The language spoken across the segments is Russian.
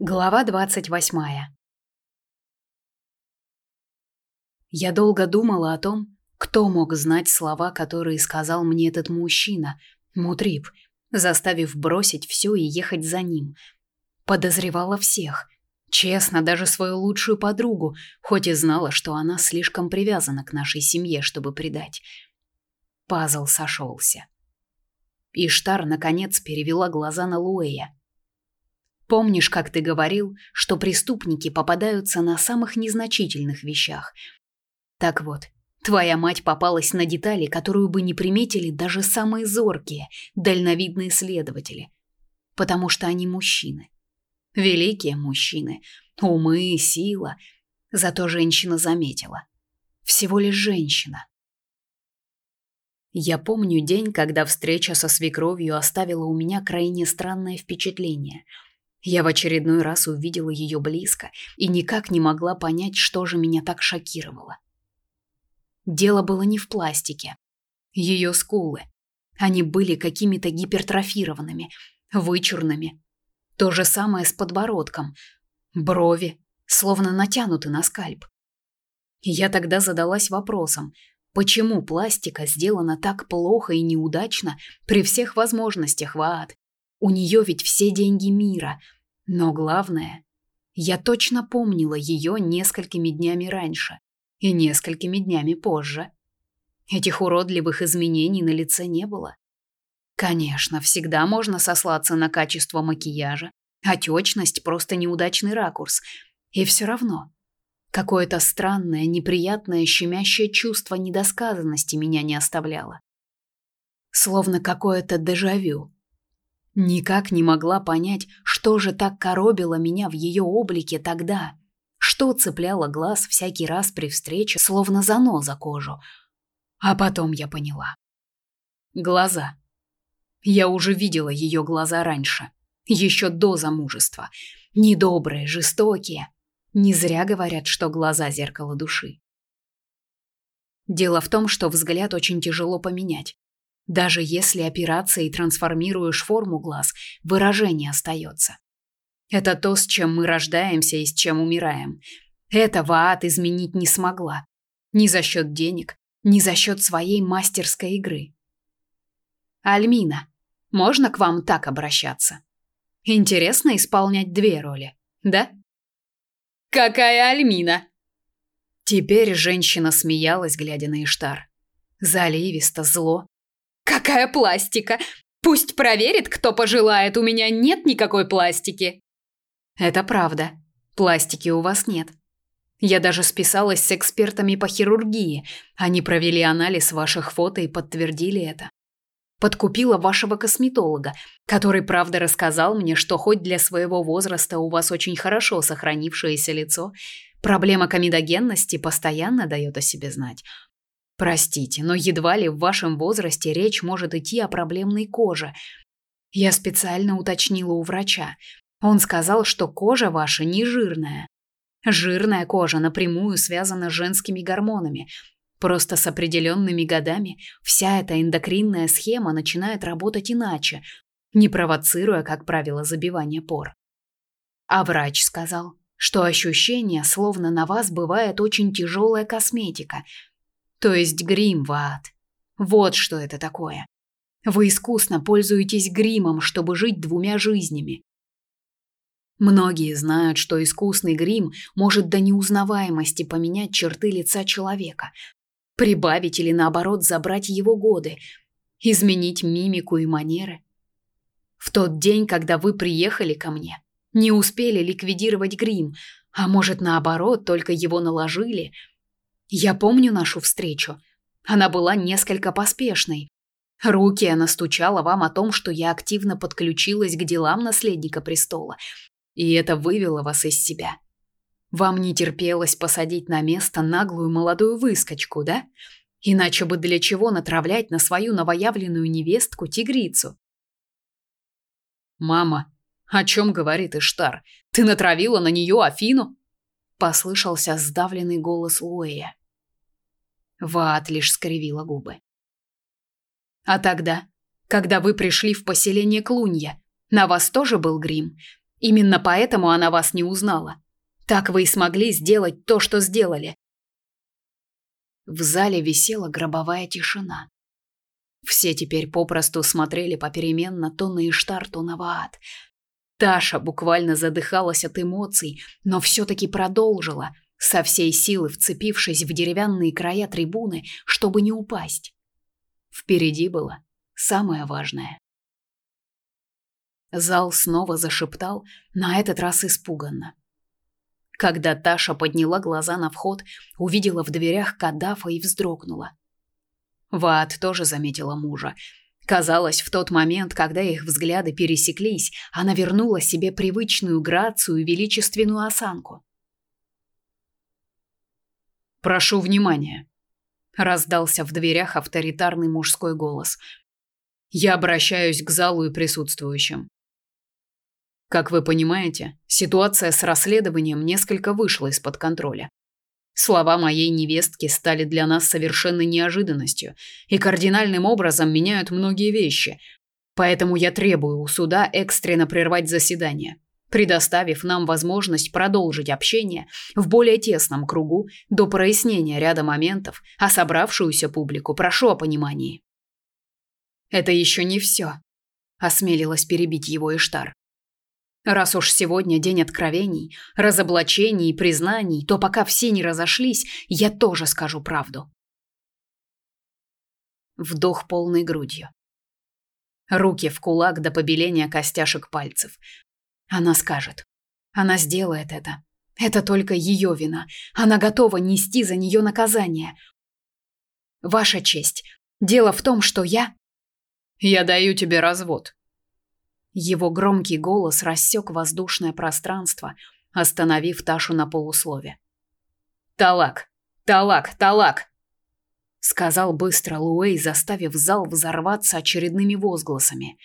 Глава двадцать восьмая. Я долго думала о том, кто мог знать слова, которые сказал мне этот мужчина, Мутрип, заставив бросить все и ехать за ним. Подозревала всех, честно, даже свою лучшую подругу, хоть и знала, что она слишком привязана к нашей семье, чтобы предать. Пазл сошелся. Иштар наконец перевела глаза на Луэя. Помнишь, как ты говорил, что преступники попадаются на самых незначительных вещах? Так вот, твоя мать попалась на детали, которую бы не приметили даже самые зоркие, дальновидные следователи, потому что они мужчины. Великие мужчины, умы, сила. Зато женщина заметила. Всего лишь женщина. Я помню день, когда встреча со свекровью оставила у меня крайне странное впечатление – я в очередной раз увидела ее близко и никак не могла понять, что же меня так шокировало. Дело было не в пластике. Ее скулы. Они были какими-то гипертрофированными, вычурными. То же самое с подбородком. Брови, словно натянуты на скальп. Я тогда задалась вопросом, почему пластика сделана так плохо и неудачно при всех возможностях ВААД, у нее ведь все деньги мира. Но главное, я точно помнила ее несколькими днями раньше и несколькими днями позже. Этих уродливых изменений на лице не было. Конечно, всегда можно сослаться на качество макияжа, отечность просто неудачный ракурс. И все равно какое-то странное, неприятное, щемящее чувство недосказанности меня не оставляло. Словно какое-то дежавю. Никак не могла понять, что же так коробило меня в ее облике тогда. Что цепляло глаз всякий раз при встрече, словно заноза кожу. А потом я поняла. Глаза. Я уже видела ее глаза раньше, еще до замужества. Недобрые, жестокие. Не зря говорят, что глаза зеркало души. Дело в том, что взгляд очень тяжело поменять. Даже если операцией трансформируешь форму глаз, выражение остается. Это то, с чем мы рождаемся и с чем умираем. Этого ад изменить не смогла. Ни за счет денег, ни за счет своей мастерской игры. Альмина, можно к вам так обращаться? Интересно исполнять две роли, да? Какая Альмина? Теперь женщина смеялась, глядя на Иштар. Заливисто, зло, Какая пластика? Пусть проверит, кто пожелает. У меня нет никакой пластики. Это правда. Пластики у вас нет. Я даже списалась с экспертами по хирургии. Они провели анализ ваших фото и подтвердили это. Подкупила вашего косметолога, который правда рассказал мне, что хоть для своего возраста у вас очень хорошо сохранившееся лицо, проблема комедогенности постоянно дает о себе знать. Простите, но едва ли в вашем возрасте речь может идти о проблемной коже. Я специально уточнила у врача. Он сказал, что кожа ваша не жирная. Жирная кожа напрямую связана с женскими гормонами. Просто с определенными годами вся эта эндокринная схема начинает работать иначе, не провоцируя, как правило, забивание пор. А врач сказал, что ощущение, словно на вас бывает очень тяжелая косметика – то есть грим ад. Вот что это такое. Вы искусно пользуетесь гримом, чтобы жить двумя жизнями. Многие знают, что искусный грим может до неузнаваемости поменять черты лица человека, прибавить или наоборот забрать его годы, изменить мимику и манеры. В тот день, когда вы приехали ко мне, не успели ликвидировать грим, а может наоборот, только его наложили – я помню нашу встречу. Она была несколько поспешной. Руки она стучала вам о том, что я активно подключилась к делам наследника престола, и это вывело вас из себя. Вам не терпелось посадить на место наглую молодую выскочку, да? Иначе бы для чего натравлять на свою новоявленную невестку тигрицу? Мама, о чем говорит Иштар? Ты натравила на нее Афину? Послышался сдавленный голос Лоя. Ваат лишь скривила губы. А тогда, когда вы пришли в поселение Клунья, на вас тоже был грим? Именно поэтому она вас не узнала. Так вы и смогли сделать то, что сделали. В зале висела гробовая тишина. Все теперь попросту смотрели попеременно то на Иштар, то на Ваат. Таша буквально задыхалась от эмоций, но все-таки продолжила, со всей силы вцепившись в деревянные края трибуны, чтобы не упасть. Впереди было самое важное. Зал снова зашептал, на этот раз испуганно. Когда Таша подняла глаза на вход, увидела в дверях Кадафа и вздрогнула. Ваат тоже заметила мужа. Казалось, в тот момент, когда их взгляды пересеклись, она вернула себе привычную грацию и величественную осанку. «Прошу внимания», — раздался в дверях авторитарный мужской голос. «Я обращаюсь к залу и присутствующим. Как вы понимаете, ситуация с расследованием несколько вышла из-под контроля. Слова моей невестки стали для нас совершенной неожиданностью и кардинальным образом меняют многие вещи. Поэтому я требую у суда экстренно прервать заседание, предоставив нам возможность продолжить общение в более тесном кругу до прояснения ряда моментов, а собравшуюся публику прошу о понимании. Это еще не все, осмелилась перебить его Иштар. Раз уж сегодня день откровений, разоблачений и признаний, то пока все не разошлись, я тоже скажу правду. Вдох полной грудью. Руки в кулак до побеления костяшек пальцев. Она скажет. Она сделает это. Это только ее вина. Она готова нести за нее наказание. Ваша честь. Дело в том, что я... Я даю тебе развод, его громкий голос рассек воздушное пространство, остановив Ташу на полуслове. «Талак! Талак! Талак!» сказал быстро Луэй, заставив зал взорваться очередными возгласами.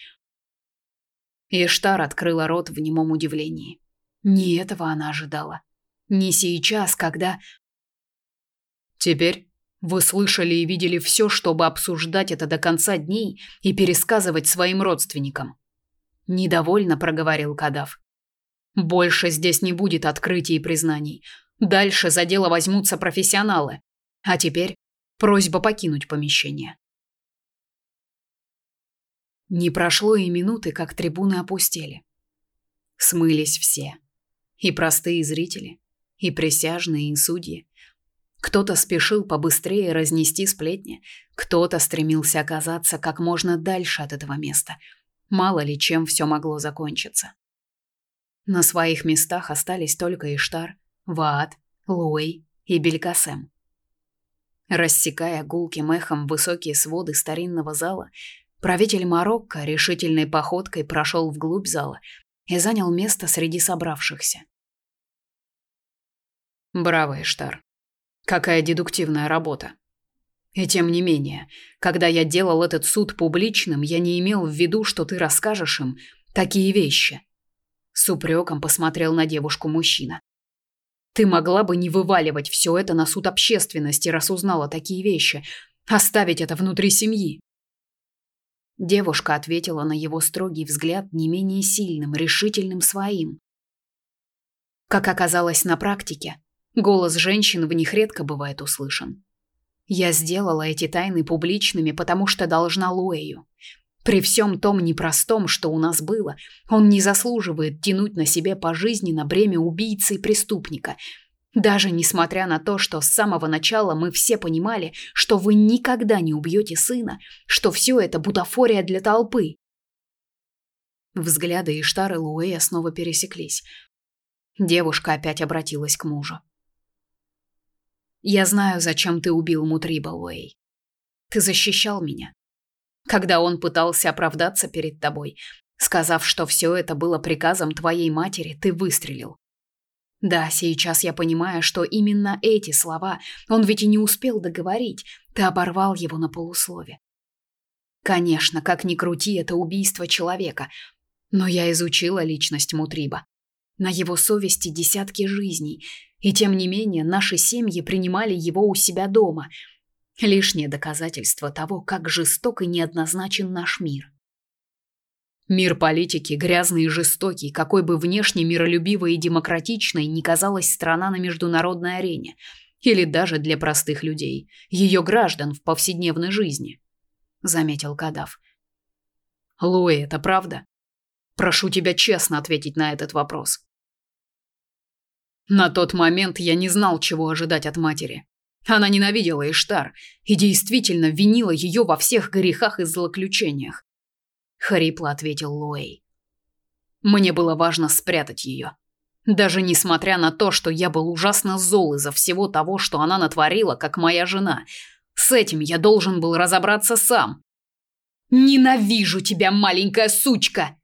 Иштар открыла рот в немом удивлении. Не этого она ожидала. Не сейчас, когда... Теперь вы слышали и видели все, чтобы обсуждать это до конца дней и пересказывать своим родственникам недовольно проговорил Кадав. Больше здесь не будет открытий и признаний. Дальше за дело возьмутся профессионалы. А теперь просьба покинуть помещение. Не прошло и минуты, как трибуны опустели. Смылись все. И простые зрители, и присяжные, и судьи. Кто-то спешил побыстрее разнести сплетни, кто-то стремился оказаться как можно дальше от этого места – Мало ли чем все могло закончиться. На своих местах остались только Иштар, Ваат, Луэй и Белькасем. Рассекая гулким эхом высокие своды старинного зала, правитель Марокко решительной походкой прошел вглубь зала и занял место среди собравшихся. Браво, Иштар. Какая дедуктивная работа. И тем не менее, когда я делал этот суд публичным, я не имел в виду, что ты расскажешь им такие вещи. С упреком посмотрел на девушку мужчина. Ты могла бы не вываливать все это на суд общественности, раз узнала такие вещи, оставить это внутри семьи. Девушка ответила на его строгий взгляд не менее сильным, решительным своим. Как оказалось на практике, голос женщин в них редко бывает услышан. Я сделала эти тайны публичными, потому что должна Луэю. При всем том непростом, что у нас было, он не заслуживает тянуть на себе пожизненно бремя убийцы и преступника. Даже несмотря на то, что с самого начала мы все понимали, что вы никогда не убьете сына, что все это бутафория для толпы. Взгляды Иштары Луэя снова пересеклись. Девушка опять обратилась к мужу. Я знаю, зачем ты убил Мутриба, Уэй. Ты защищал меня. Когда он пытался оправдаться перед тобой, сказав, что все это было приказом твоей матери, ты выстрелил. Да, сейчас я понимаю, что именно эти слова он ведь и не успел договорить, ты оборвал его на полуслове. Конечно, как ни крути, это убийство человека, но я изучила личность Мутриба. На его совести десятки жизней, и тем не менее наши семьи принимали его у себя дома. Лишнее доказательство того, как жесток и неоднозначен наш мир. Мир политики грязный и жестокий, какой бы внешне миролюбивой и демократичной ни казалась страна на международной арене, или даже для простых людей, ее граждан в повседневной жизни, заметил Кадав. Луи, это правда? Прошу тебя честно ответить на этот вопрос. На тот момент я не знал, чего ожидать от матери. Она ненавидела Иштар и действительно винила ее во всех грехах и злоключениях. Хрипло ответил Луэй. Мне было важно спрятать ее. Даже несмотря на то, что я был ужасно зол из-за всего того, что она натворила, как моя жена. С этим я должен был разобраться сам. «Ненавижу тебя, маленькая сучка!»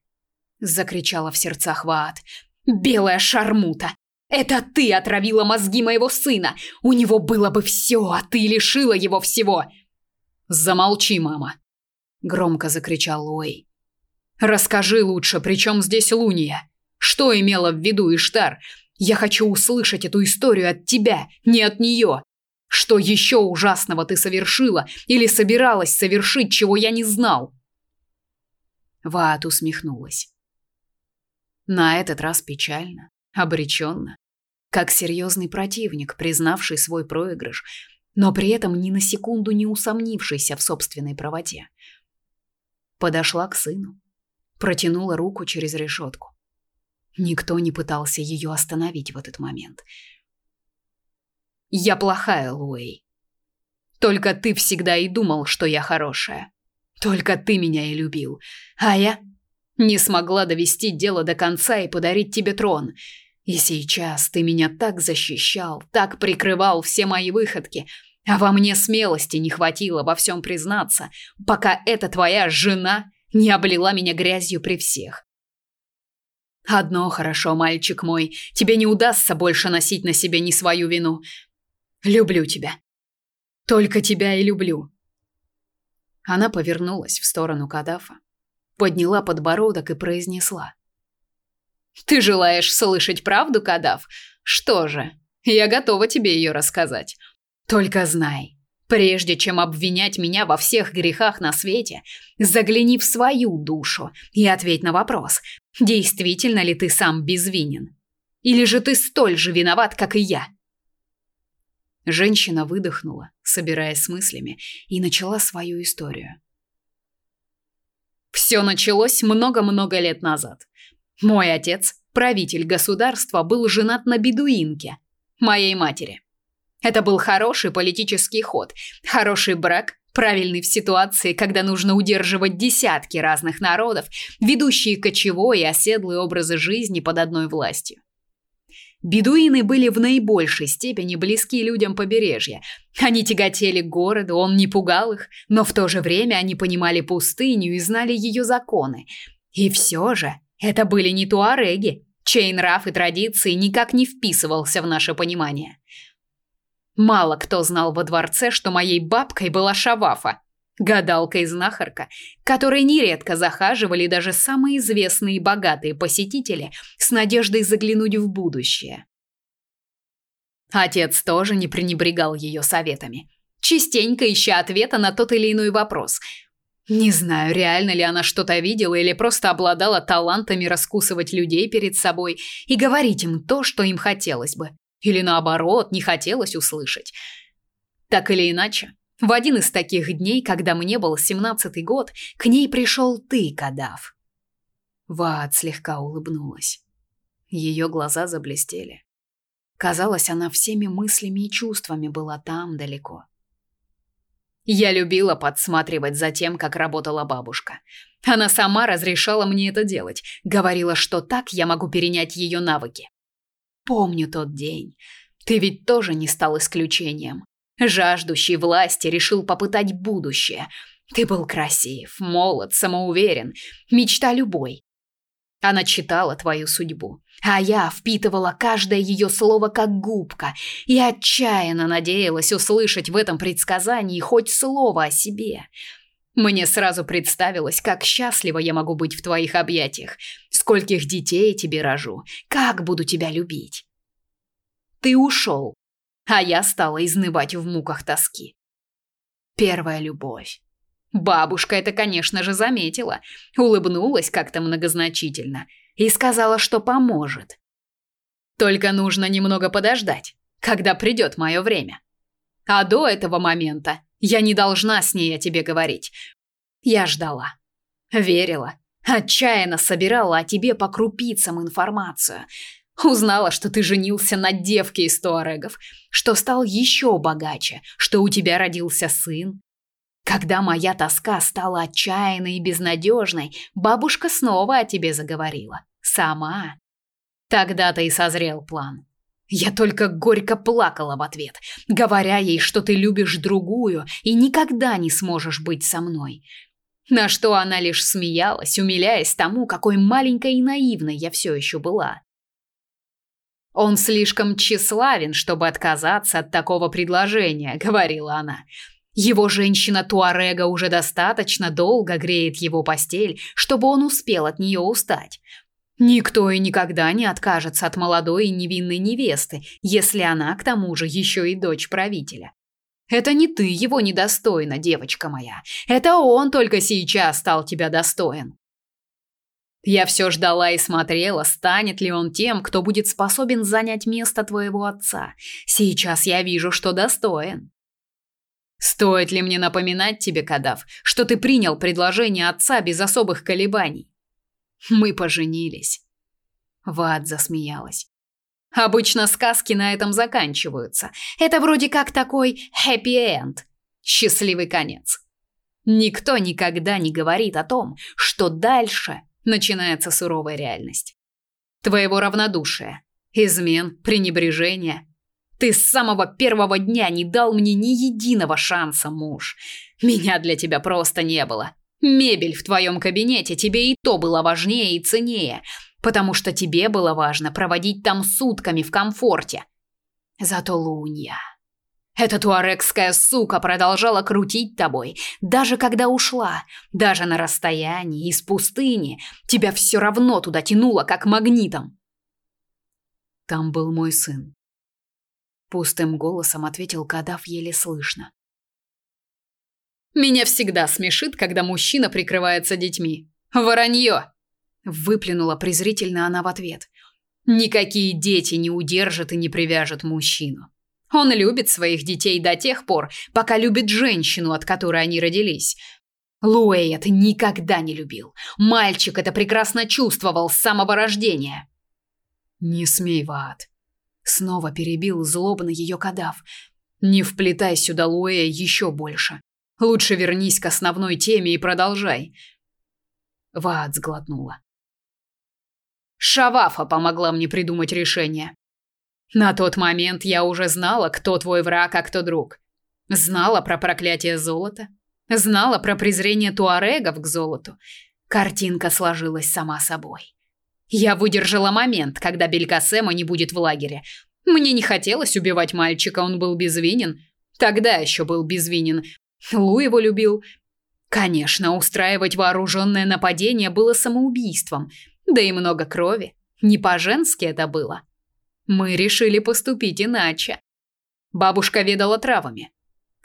Закричала в сердцах Ваат. «Белая шармута! Это ты отравила мозги моего сына. У него было бы все, а ты лишила его всего. Замолчи, мама, громко закричал Луэй. Расскажи лучше, при чем здесь Луния? Что имела в виду Иштар? Я хочу услышать эту историю от тебя, не от нее. Что еще ужасного ты совершила или собиралась совершить, чего я не знал? Ваат усмехнулась. На этот раз печально обреченно, как серьезный противник, признавший свой проигрыш, но при этом ни на секунду не усомнившийся в собственной правоте. Подошла к сыну, протянула руку через решетку. Никто не пытался ее остановить в этот момент. «Я плохая, Луэй. Только ты всегда и думал, что я хорошая. Только ты меня и любил. А я не смогла довести дело до конца и подарить тебе трон. И сейчас ты меня так защищал, так прикрывал все мои выходки, а во мне смелости не хватило во всем признаться, пока эта твоя жена не облила меня грязью при всех. Одно хорошо, мальчик мой, тебе не удастся больше носить на себе не свою вину. Люблю тебя. Только тебя и люблю. Она повернулась в сторону Кадафа, подняла подбородок и произнесла: ты желаешь слышать правду, Кадав? Что же, я готова тебе ее рассказать. Только знай, прежде чем обвинять меня во всех грехах на свете, загляни в свою душу и ответь на вопрос: действительно ли ты сам безвинен, или же ты столь же виноват, как и я? Женщина выдохнула, собираясь с мыслями, и начала свою историю. Все началось много-много лет назад. Мой отец, правитель государства, был женат на бедуинке, моей матери. Это был хороший политический ход, хороший брак, правильный в ситуации, когда нужно удерживать десятки разных народов, ведущие кочевой и оседлый образы жизни под одной властью. Бедуины были в наибольшей степени близки людям побережья. Они тяготели к городу, он не пугал их, но в то же время они понимали пустыню и знали ее законы. И все же это были не туареги, чей нрав и традиции никак не вписывался в наше понимание. Мало кто знал во дворце, что моей бабкой была Шавафа, гадалка и знахарка, которой нередко захаживали даже самые известные и богатые посетители с надеждой заглянуть в будущее. Отец тоже не пренебрегал ее советами, частенько ища ответа на тот или иной вопрос – не знаю, реально ли она что-то видела или просто обладала талантами раскусывать людей перед собой и говорить им то, что им хотелось бы, или наоборот, не хотелось услышать. Так или иначе, в один из таких дней, когда мне был семнадцатый год, к ней пришел ты, Кадав. Ваат слегка улыбнулась. Ее глаза заблестели. Казалось, она всеми мыслями и чувствами была там далеко. Я любила подсматривать за тем, как работала бабушка. Она сама разрешала мне это делать, говорила, что так я могу перенять ее навыки. Помню тот день. Ты ведь тоже не стал исключением. Жаждущий власти решил попытать будущее. Ты был красив, молод, самоуверен, мечта любой. Она читала твою судьбу, а я впитывала каждое ее слово как губка и отчаянно надеялась услышать в этом предсказании хоть слово о себе. Мне сразу представилось, как счастлива я могу быть в твоих объятиях, скольких детей тебе рожу, как буду тебя любить. Ты ушел, а я стала изнывать в муках тоски. Первая любовь. Бабушка это, конечно же, заметила, улыбнулась как-то многозначительно и сказала, что поможет. Только нужно немного подождать, когда придет мое время. А до этого момента я не должна с ней о тебе говорить. Я ждала, верила, отчаянно собирала о тебе по крупицам информацию. Узнала, что ты женился на девке из туарегов, что стал еще богаче, что у тебя родился сын. Когда моя тоска стала отчаянной и безнадежной, бабушка снова о тебе заговорила. Сама. Тогда-то и созрел план. Я только горько плакала в ответ, говоря ей, что ты любишь другую и никогда не сможешь быть со мной. На что она лишь смеялась, умиляясь тому, какой маленькой и наивной я все еще была. Он слишком тщеславен, чтобы отказаться от такого предложения, говорила она. Его женщина Туарега уже достаточно долго греет его постель, чтобы он успел от нее устать. Никто и никогда не откажется от молодой и невинной невесты, если она к тому же еще и дочь правителя. Это не ты его недостойна, девочка моя. Это он только сейчас стал тебя достоин. Я все ждала и смотрела, станет ли он тем, кто будет способен занять место твоего отца. Сейчас я вижу, что достоин. Стоит ли мне напоминать тебе, Кадав, что ты принял предложение отца без особых колебаний? Мы поженились. Вад засмеялась. Обычно сказки на этом заканчиваются. Это вроде как такой хэппи-энд. Счастливый конец. Никто никогда не говорит о том, что дальше начинается суровая реальность. Твоего равнодушия, измен, пренебрежения. Ты с самого первого дня не дал мне ни единого шанса, муж. Меня для тебя просто не было. Мебель в твоем кабинете тебе и то было важнее и ценнее, потому что тебе было важно проводить там сутками в комфорте. Зато Лунья... Эта туарекская сука продолжала крутить тобой, даже когда ушла, даже на расстоянии, из пустыни. Тебя все равно туда тянуло, как магнитом. Там был мой сын. Пустым голосом ответил Кадав еле слышно. Меня всегда смешит, когда мужчина прикрывается детьми. Воронье!» Выплюнула презрительно она в ответ. «Никакие дети не удержат и не привяжут мужчину. Он любит своих детей до тех пор, пока любит женщину, от которой они родились. Луэй никогда не любил. Мальчик это прекрасно чувствовал с самого рождения». «Не смей, Ваат!» Снова перебил злобно ее кадав. «Не вплетай сюда Луэя еще больше. Лучше вернись к основной теме и продолжай. Ваад сглотнула. Шавафа помогла мне придумать решение. На тот момент я уже знала, кто твой враг, а кто друг. Знала про проклятие золота, знала про презрение туарегов к золоту. Картинка сложилась сама собой. Я выдержала момент, когда Белькасема не будет в лагере. Мне не хотелось убивать мальчика, он был безвинен. Тогда еще был безвинен, Лу его любил. Конечно, устраивать вооруженное нападение было самоубийством, да и много крови. Не по-женски это было. Мы решили поступить иначе. Бабушка ведала травами.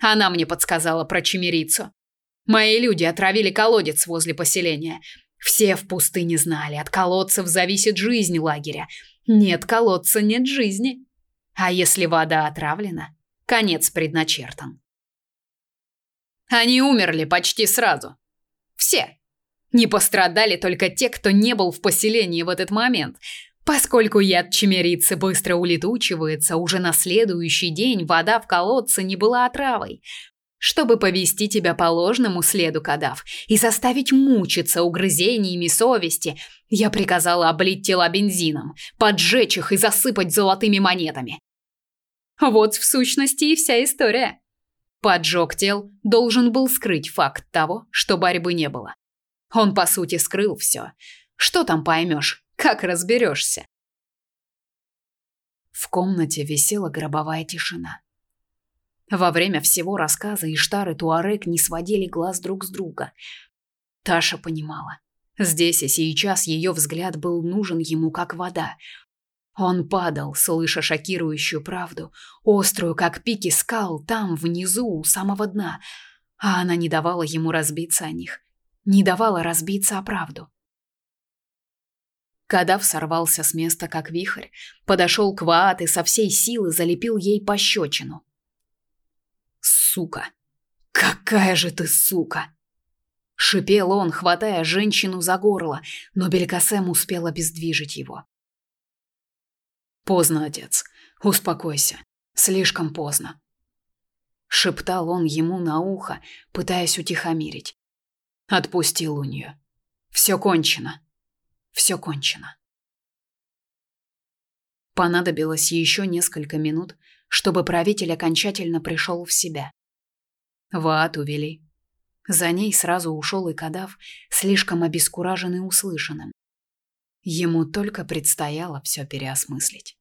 Она мне подсказала про чимерицу. Мои люди отравили колодец возле поселения. Все в пустыне знали, от колодцев зависит жизнь лагеря. Нет колодца, нет жизни. А если вода отравлена, конец предначертан. Они умерли почти сразу. Все. Не пострадали только те, кто не был в поселении в этот момент. Поскольку яд чемерицы быстро улетучивается, уже на следующий день вода в колодце не была отравой. Чтобы повести тебя по ложному следу, Кадав, и заставить мучиться угрызениями совести, я приказала облить тела бензином, поджечь их и засыпать золотыми монетами. Вот в сущности и вся история. Поджог тел должен был скрыть факт того, что борьбы не было. Он, по сути, скрыл все. Что там поймешь? Как разберешься? В комнате висела гробовая тишина. Во время всего рассказа Иштар и Туарек не сводили глаз друг с друга. Таша понимала. Здесь и сейчас ее взгляд был нужен ему как вода, он падал, слыша шокирующую правду, острую, как пики скал, там, внизу, у самого дна. а она не давала ему разбиться о них, не давала разбиться о правду. Кадав сорвался с места, как вихрь, подошел к Ваат и со всей силы залепил ей пощечину. «Сука! Какая же ты сука!» Шипел он, хватая женщину за горло, но Белькасем успел обездвижить его. «Поздно, отец. Успокойся. Слишком поздно». Шептал он ему на ухо, пытаясь утихомирить. «Отпусти Лунью. Все кончено. Все кончено». Понадобилось еще несколько минут, чтобы правитель окончательно пришел в себя. Ваат увели. За ней сразу ушел и Кадав, слишком обескураженный услышанным. Ему только предстояло все переосмыслить.